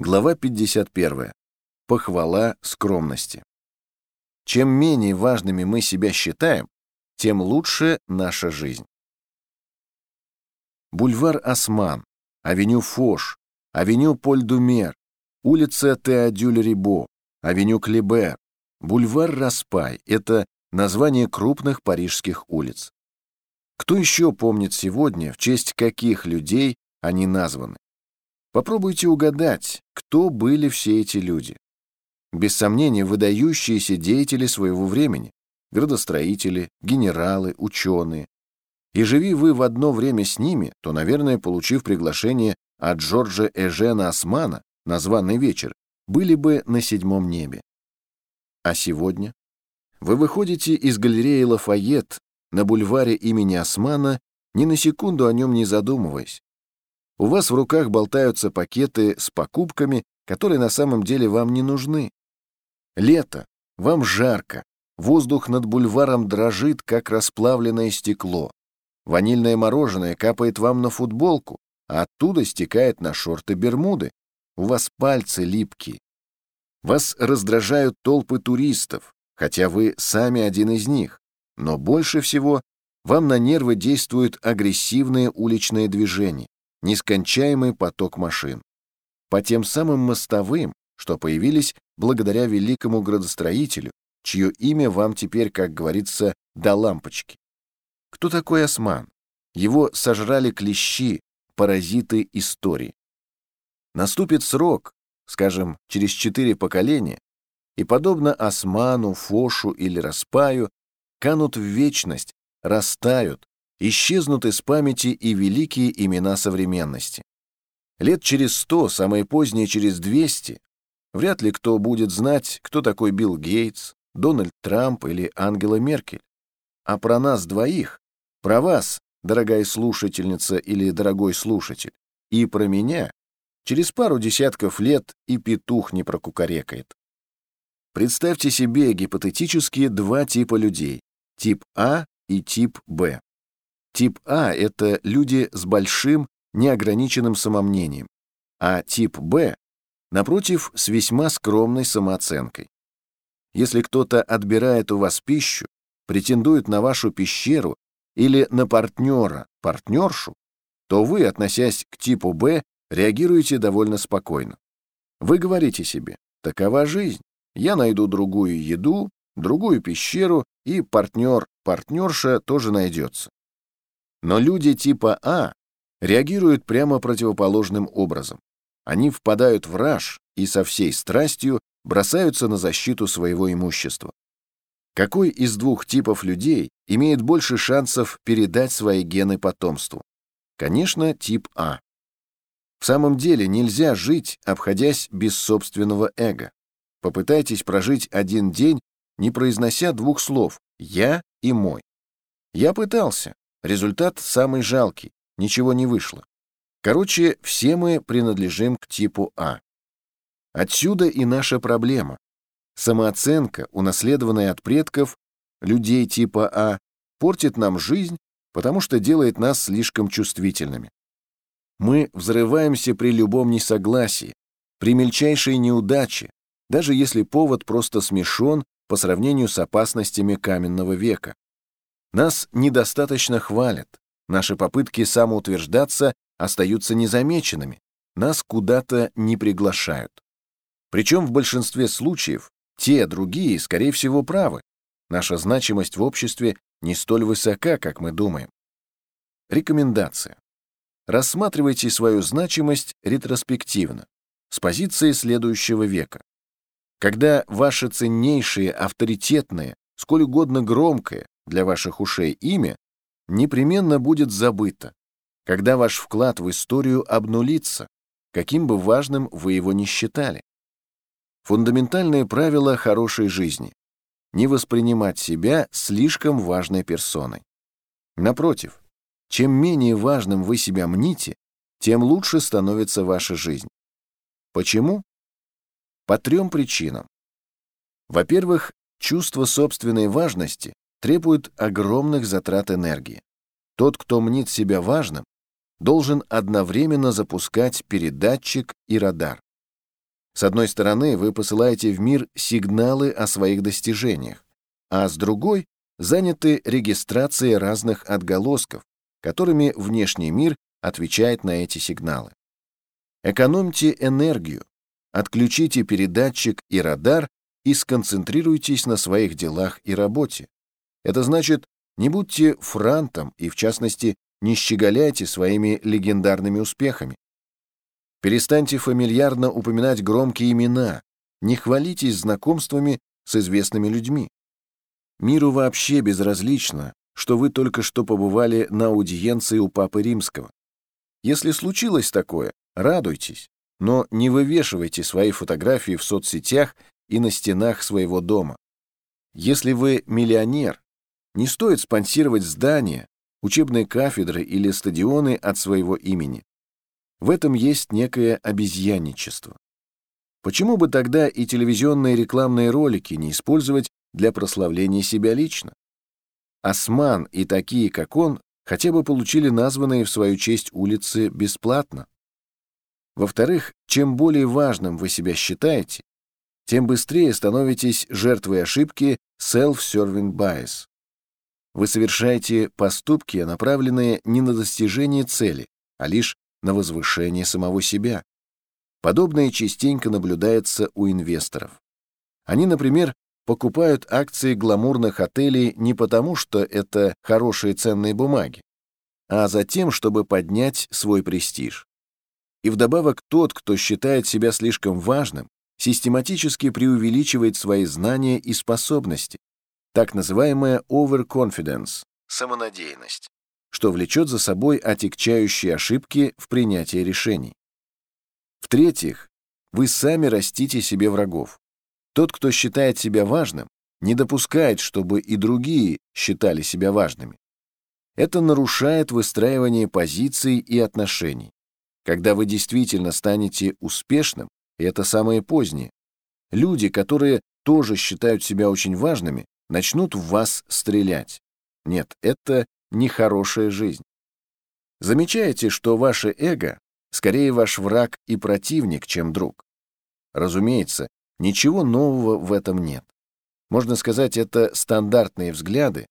Глава 51. Похвала скромности. Чем менее важными мы себя считаем, тем лучше наша жизнь. Бульвар Осман, авеню Фош, авеню Поль-Думер, улица Теодюль-Рибо, авеню Клебер, бульвар Распай — это название крупных парижских улиц. Кто еще помнит сегодня, в честь каких людей они названы? Попробуйте угадать, кто были все эти люди. Без сомнения, выдающиеся деятели своего времени, градостроители, генералы, ученые. И живи вы в одно время с ними, то, наверное, получив приглашение от Джорджа Эжена Османа на званый вечер, были бы на седьмом небе. А сегодня? Вы выходите из галереи Лафайет на бульваре имени Османа, ни на секунду о нем не задумываясь. У вас в руках болтаются пакеты с покупками, которые на самом деле вам не нужны. Лето, вам жарко, воздух над бульваром дрожит, как расплавленное стекло. Ванильное мороженое капает вам на футболку, а оттуда стекает на шорты-бермуды. У вас пальцы липкие. Вас раздражают толпы туристов, хотя вы сами один из них. Но больше всего вам на нервы действуют агрессивные уличные движения нескончаемый поток машин. По тем самым мостовым, что появились благодаря великому градостроителю, чье имя вам теперь, как говорится, до лампочки. Кто такой осман? Его сожрали клещи, паразиты истории. Наступит срок, скажем, через четыре поколения, и, подобно осману, фошу или распаю, канут в вечность, растают, исчезнут из памяти и великие имена современности. Лет через сто, самое позднее через двести, вряд ли кто будет знать, кто такой Билл Гейтс, Дональд Трамп или Ангела Меркель. А про нас двоих, про вас, дорогая слушательница или дорогой слушатель, и про меня, через пару десятков лет и петух не прокукарекает. Представьте себе гипотетические два типа людей, тип А и тип Б. Тип А — это люди с большим, неограниченным самомнением, а тип Б, напротив, с весьма скромной самооценкой. Если кто-то отбирает у вас пищу, претендует на вашу пещеру или на партнера, партнершу, то вы, относясь к типу Б, реагируете довольно спокойно. Вы говорите себе, такова жизнь, я найду другую еду, другую пещеру, и партнер, партнерша тоже найдется. Но люди типа А реагируют прямо противоположным образом. Они впадают в раж и со всей страстью бросаются на защиту своего имущества. Какой из двух типов людей имеет больше шансов передать свои гены потомству? Конечно, тип А. В самом деле нельзя жить, обходясь без собственного эго. Попытайтесь прожить один день, не произнося двух слов «я» и «мой». Я пытался, Результат самый жалкий, ничего не вышло. Короче, все мы принадлежим к типу А. Отсюда и наша проблема. Самооценка, унаследованная от предков, людей типа А, портит нам жизнь, потому что делает нас слишком чувствительными. Мы взрываемся при любом несогласии, при мельчайшей неудаче, даже если повод просто смешон по сравнению с опасностями каменного века. Нас недостаточно хвалят, наши попытки самоутверждаться остаются незамеченными, нас куда-то не приглашают. Причем в большинстве случаев те, другие, скорее всего, правы. Наша значимость в обществе не столь высока, как мы думаем. Рекомендация. Рассматривайте свою значимость ретроспективно, с позиции следующего века. Когда ваше ценнейшее, авторитетное, сколь угодно громкое, для ваших ушей имя непременно будет забыто, когда ваш вклад в историю обнулится, каким бы важным вы его ни считали. Фундаментальное правило хорошей жизни — не воспринимать себя слишком важной персоной. Напротив, чем менее важным вы себя мните, тем лучше становится ваша жизнь. Почему? По трем причинам. Во-первых, чувство собственной важности требует огромных затрат энергии. Тот, кто мнит себя важным, должен одновременно запускать передатчик и радар. С одной стороны, вы посылаете в мир сигналы о своих достижениях, а с другой заняты регистрацией разных отголосков, которыми внешний мир отвечает на эти сигналы. Экономьте энергию, отключите передатчик и радар и сконцентрируйтесь на своих делах и работе. Это значит, не будьте франтом и, в частности, не щеголяйте своими легендарными успехами. Перестаньте фамильярно упоминать громкие имена, не хвалитесь знакомствами с известными людьми. Миру вообще безразлично, что вы только что побывали на аудиенции у Папы Римского. Если случилось такое, радуйтесь, но не вывешивайте свои фотографии в соцсетях и на стенах своего дома. Если вы миллионер, не стоит спонсировать здания, учебные кафедры или стадионы от своего имени. В этом есть некое обезьянничество. Почему бы тогда и телевизионные рекламные ролики не использовать для прославления себя лично? Осман и такие, как он, хотя бы получили названные в свою честь улицы бесплатно. Во-вторых, чем более важным вы себя считаете, тем быстрее становитесь жертвой ошибки self-serving bias. Вы совершаете поступки, направленные не на достижение цели, а лишь на возвышение самого себя. Подобное частенько наблюдается у инвесторов. Они, например, покупают акции гламурных отелей не потому, что это хорошие ценные бумаги, а за тем, чтобы поднять свой престиж. И вдобавок тот, кто считает себя слишком важным, систематически преувеличивает свои знания и способности, так называемая overconfidence, самонадеянность, что влечет за собой отягчающие ошибки в принятии решений. В-третьих, вы сами растите себе врагов. Тот, кто считает себя важным, не допускает, чтобы и другие считали себя важными. Это нарушает выстраивание позиций и отношений. Когда вы действительно станете успешным, и это самое позднее, люди, которые тоже считают себя очень важными, начнут в вас стрелять. Нет, это нехорошая жизнь. Замечаете, что ваше эго скорее ваш враг и противник, чем друг. Разумеется, Ничего нового в этом нет. Можно сказать, это стандартные взгляды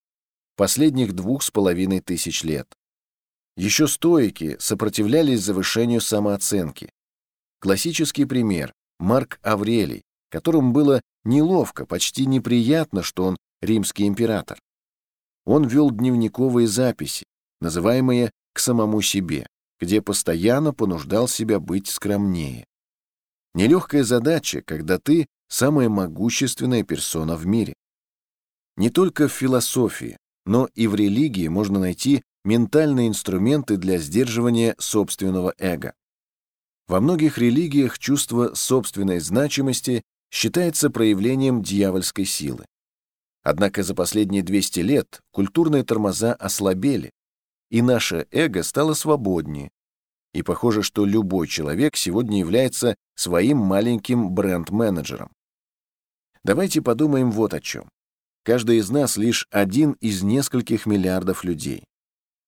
последних двух с половиной тысяч лет. Еще стоики сопротивлялись завышению самооценки. Классический пример – Марк Аврелий, которому было неловко, почти неприятно, что он римский император. Он вел дневниковые записи, называемые «к самому себе», где постоянно понуждал себя быть скромнее. Нелегкая задача, когда ты самая могущественная персона в мире. Не только в философии, но и в религии можно найти ментальные инструменты для сдерживания собственного эго. Во многих религиях чувство собственной значимости считается проявлением дьявольской силы. Однако за последние 200 лет культурные тормоза ослабели, и наше эго стало свободнее, и похоже, что любой человек сегодня является своим маленьким бренд-менеджером. Давайте подумаем вот о чем. Каждый из нас лишь один из нескольких миллиардов людей.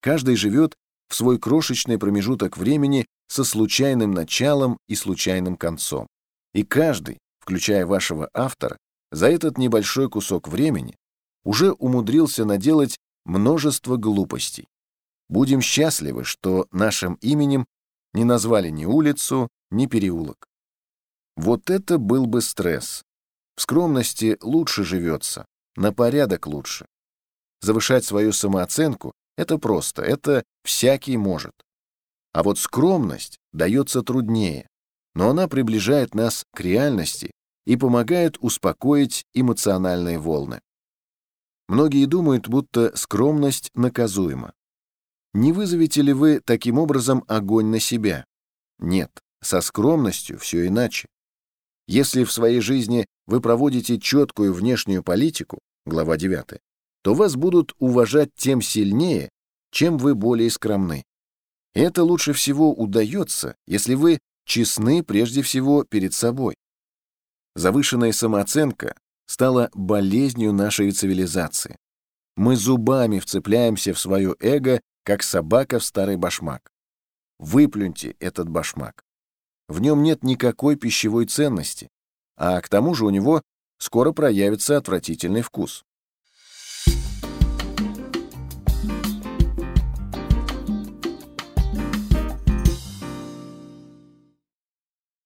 Каждый живет в свой крошечный промежуток времени со случайным началом и случайным концом. И каждый, включая вашего автора, за этот небольшой кусок времени уже умудрился наделать множество глупостей. Будем счастливы, что нашим именем не назвали ни улицу, ни переулок. Вот это был бы стресс. В скромности лучше живется, на порядок лучше. Завышать свою самооценку — это просто, это всякий может. А вот скромность дается труднее, но она приближает нас к реальности и помогает успокоить эмоциональные волны. Многие думают, будто скромность наказуема. Не вызовете ли вы таким образом огонь на себя? Нет, со скромностью все иначе. Если в своей жизни вы проводите четкую внешнюю политику, глава 9, то вас будут уважать тем сильнее, чем вы более скромны. Это лучше всего удается, если вы честны прежде всего перед собой. Завышенная самооценка стала болезнью нашей цивилизации. Мы зубами вцепляемся в свое эго как собака в старый башмак. Выплюньте этот башмак. В нем нет никакой пищевой ценности, а к тому же у него скоро проявится отвратительный вкус.